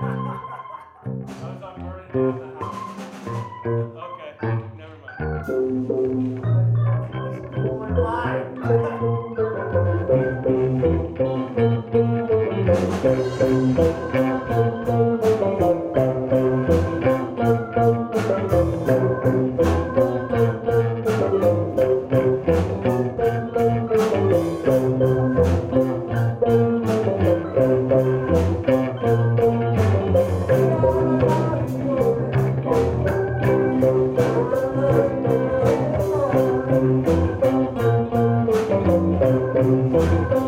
I was on burning Thank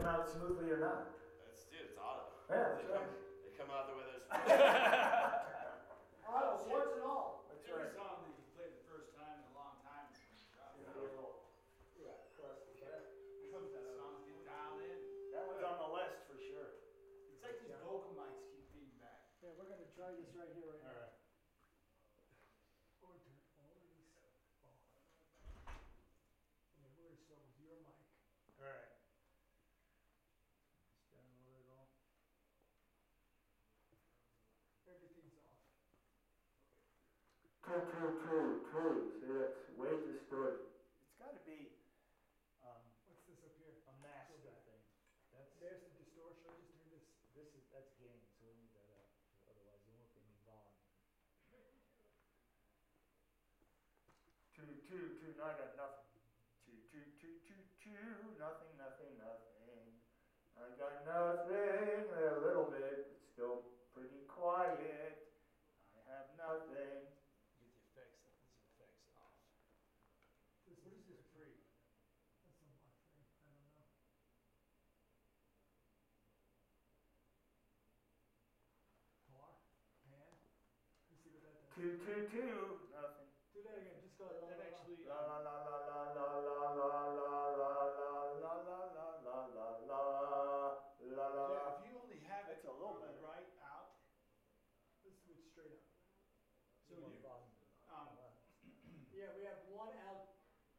come out smoothly or not. That's dude, it's auto. Yeah, that's they, right. come, they come out the way they're supposed to. Auto once and all. That's Every right. song that you played the first time in a long time is from the Yeah, across the cat. That song's dialed in. That one's on the list for sure. It's like these vocal mics keep feeding back. Yeah, we're going to try this right here right now. True, true, true, true. See, that's way distorted. It's gotta be, um, What's this up here? a master thing. That's, There's the distortion, I just turned this, this is, that's gain, so we need that out, otherwise it won't give me volume. Two, two, two, no, I got nothing. Two, two, two, two, two, nothing, nothing, nothing. I got nothing, a little bit, but still pretty quiet. I have nothing. Get the effects, these effects off. this What is this pre? That's a what thing, I don't know. Par, pan, you see what that does? Two, two, two, nothing. Do that again, just go. That, that actually, La um, la la la la la la la la la la la la la la la la la la la. yeah, if you only have it That's a little from the better. right out, Let's switch straight up. so You want you, volume. um, Yeah, we have one out,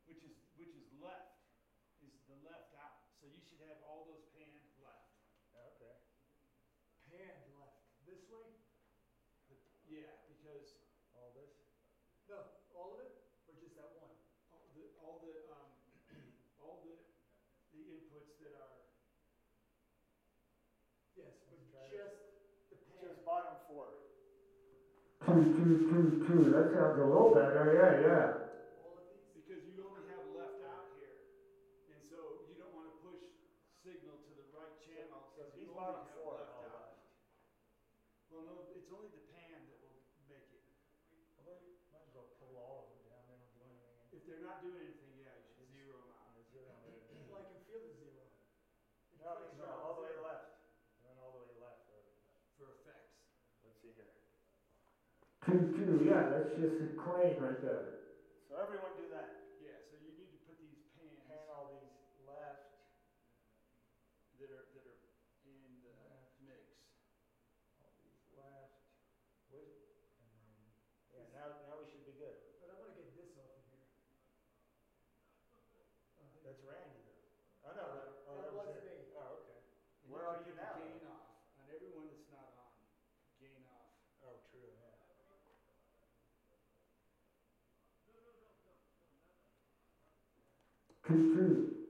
which is, which is left, is the left out, so you should have all those panned left. Okay. panned left, this way? But, yeah, because All this? No, all of it, or just that one? All the, um, all the, the inputs that are, Yes, but just the pan. Just bottom four. Two, two, two, two, that sounds a little better, yeah, yeah. All of these? because you only have left out here. And so you don't wanna push signal to the right channel, So cause these bottom only have four left out. Well, no, it's only the pan that will make it. Well, Might as well pull all of them down, they don't do anything. If they're not doing anything, yeah, you should zero them out. Well, I can feel the zero. It No, plays no, around all the way left, and then all the way left for. For effects. Let's see here. Two, two, yeah, that's just a claim right there. So everyone do that. Yeah, so you need to put these pans Pan all these left, that are, that are in the mix. all these left, with, and then, yeah, now, now we should be good. But I wanna get this off of here. Oh, there That's you go. Randy though. Oh, no, that, oh, That that was was it. me. Oh, okay. And Where can are you put the now? Gain off, on everyone that's not on, gain off. Oh, true, yeah. True, true.